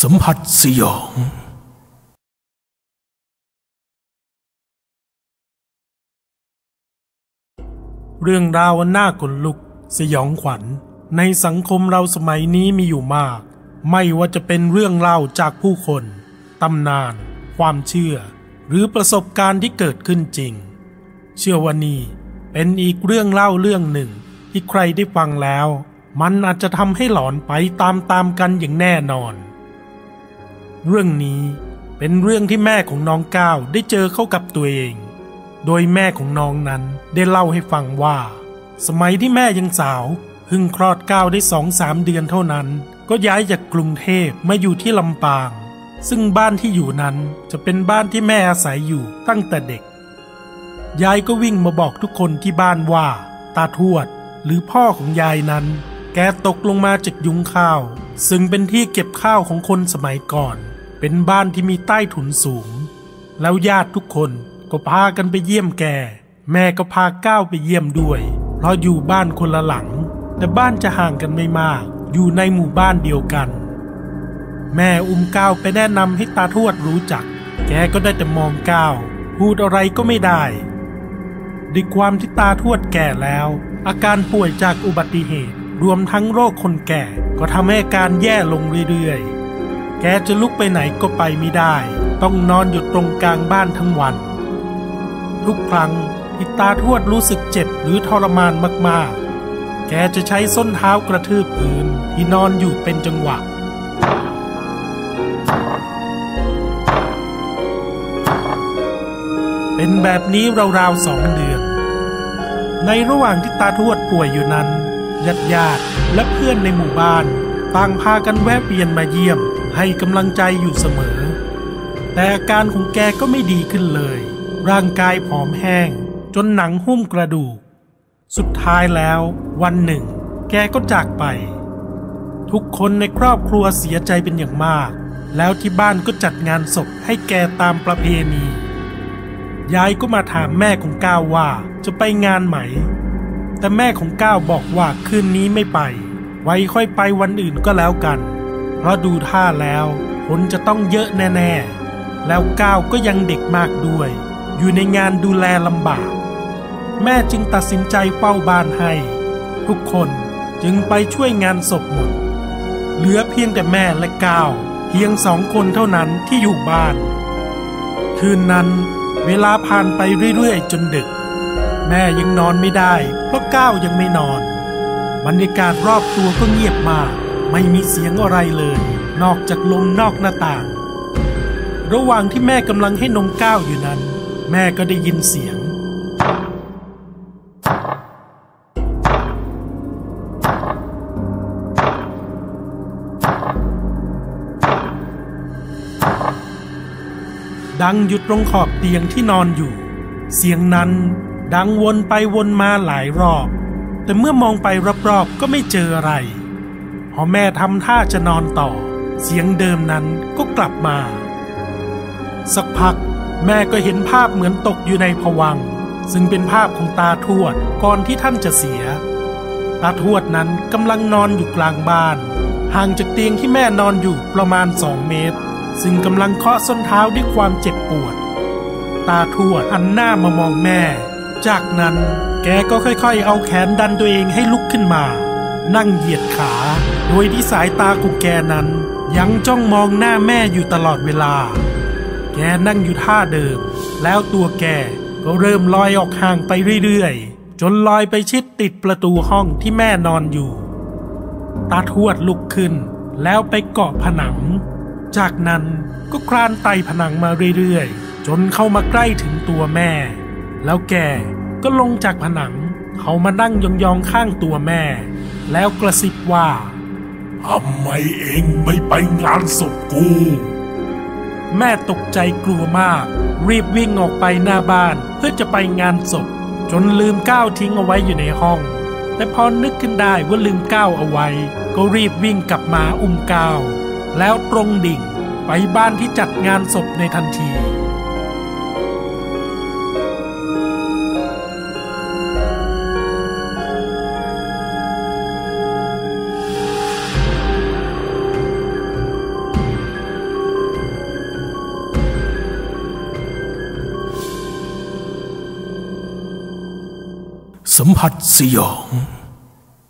สัมผัสสยอง เรื่องราวอันน่าขนลุก สยองขวัญ ในสังคมเราสมัยนี้มีอยู่มาก ไม่ว่าจะเป็นเรื่องเล่าจากผู้คน ตำนาน ความเชื่อ หรือประสบการณ์ที่เกิดขึ้นจริง เชื่อว่านี่เป็นอีกเรื่องเล่าเรื่องหนึ่ง ที่ใครได้ฟังแล้ว มันอาจจะทำให้หลอนไปตามๆกันอย่างแน่นอน เรื่องนี้เป็นเรื่องที่แม่ของน้องก้าวได้เจอเข้ากับตัวเอง โดยแม่ของน้องนั้นได้เล่าให้ฟังว่า สมัยที่แม่ยังสาวเพิ่งคลอดก้าวได้สองสามเดือนเท่านั้น ก็ย้ายจากกรุงเทพมาอยู่ที่ลำปาง ซึ่งบ้านที่อยู่นั้นจะเป็นบ้านที่แม่อาศัยอยู่ตั้งแต่เด็ก ยายก็วิ่งมาบอกทุกคนที่บ้านว่า ตาทวด หรือพ่อของยายนั้น แกตกลงมาจากยุ้งข้าว ซึ่งเป็นที่เก็บข้าวของคนสมัยก่อน เป็นบ้านที่มีใต้ถุนสูง แล้วญาติทุกคนก็พากันไปเยี่ยมแก แม่ก็พาก้าวไปเยี่ยมด้วย เพราะอยู่บ้านคนละหลัง แต่บ้านจะห่างกันไม่มาก อยู่ในหมู่บ้านเดียวกัน แม่อุ้มก้าวไปแนะนำให้ตาทวดรู้จัก แกก็ได้แต่มองก้าวพูดอะไรก็ไม่ได้ด้วยความที่ตาทวดแก่แล้ว อาการป่วยจากอุบัติเหตุ รวมทั้งโรคคนแก่ ก็ทำให้การแย่ลงเรื่อยๆ แกจะลุกไปไหนก็ไปไม่ได้ ต้องนอนอยู่ตรงกลางบ้านทั้งวัน ทุกครั้งที่ตาทวดรู้สึกเจ็บหรือทรมานมากๆ แกจะใช้ส้นเท้ากระทืบพื้นที่นอนอยู่เป็นจังหวะ เป็นแบบนี้ราวๆสองเดือน ในระหว่างที่ตาทวดป่วยอยู่นั้นญาติญาติๆและเพื่อนในหมู่บ้านต่างพากันแวะเวียนมาเยี่ยม ให้กำลังใจอยู่เสมอ แต่อาการของแกก็ไม่ดีขึ้นเลย ร่างกายผอมแห้ง จนหนังหุ้มกระดูก สุดท้ายแล้ววันหนึ่ง แกก็จากไป ทุกคนในครอบครัวเสียใจเป็นอย่างมาก แล้วที่บ้านก็จัดงานศพให้แกตามประเพณียายก็มาถามแม่ของก้าวว่าจะไปงานไหม แต่แม่ของก้าวบอกว่าคืนนี้ไม่ไป ไว้ค่อยไปวันอื่นก็แล้วกัน เพราะดูท่าแล้วคนจะต้องเยอะแน่ๆ แล้วก้าวก็ยังเด็กมากด้วย อยู่ในงานดูแลลำบาก แม่จึงตัดสินใจเฝ้าบ้านให้ ทุกคนจึงไปช่วยงานศพหมด เหลือเพียงแต่แม่และก้าวเพียงสองคนเท่านั้นที่อยู่บ้าน คืนนั้นเวลาผ่านไปเรื่อยๆ จนดึก แม่ยังนอนไม่ได้ เพราะก้าวยังไม่นอน บรรยากาศรอบตัวก็เงียบมาก ไม่มีเสียงอะไรเลย นอกจากลมนอกหน้าต่าง ระหว่างที่แม่กำลังให้นมก้าวอยู่นั้น แม่ก็ได้ยินเสียง ดังอยู่ตรงขอบเตียงที่นอนอยู่ เสียงนั้นดังวนไปวนมาหลายรอบ แต่เมื่อมองไปรอบๆก็ไม่เจออะไร พอแม่ทำท่าจะนอนต่อ เสียงเดิมนั้นก็กลับมา สักพักแม่ก็เห็นภาพเหมือนตกอยู่ในผวัง ซึ่งเป็นภาพของตาทวดก่อนที่ท่านจะเสีย ตาทวดนั้นกำลังนอนอยู่กลางบ้าน ห่างจากเตียงที่แม่นอนอยู่ประมาณสองเมตร ซึ่งกำลังเคาะส้นเท้าด้วยความเจ็บปวด ตาทวดหันหน้ามามองแม่ จากนั้นแกก็ค่อยๆ เอาแขนดันตัวเองให้ลุกขึ้นมา นั่งเหยียดขา โดยที่สายตาของแกนั้น ยังจ้องมองหน้าแม่อยู่ตลอดเวลา แกนั่งอยู่ท่าเดิม แล้วตัวแกก็เริ่มลอยออกห่างไปเรื่อยๆ จนลอยไปชิดติดประตูห้องที่แม่นอนอยู่ ตาทวดลุกขึ้น แล้วไปเกาะผนัง จากนั้นก็คลานไต่ผนังมาเรื่อยๆ จนเข้ามาใกล้ถึงตัวแม่ แล้วแกก็ลงจากผนัง เขามานั่งยองๆข้างตัวแม่ แล้วกระซิบว่าทำไมเองไม่ไปงานศพกู แม่ตกใจกลัวมาก รีบวิ่งออกไปหน้าบ้านเพื่อจะไปงานศพ จนลืมก้าวทิ้งเอาไว้อยู่ในห้อง แต่พอนึกขึ้นได้ว่าลืมก้าวเอาไว้ ก็รีบวิ่งกลับมาอุ้มก้าวแล้วตรงดิ่งไปบ้านที่จัดงานศพในทันที สัมผัสสยอง